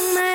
My.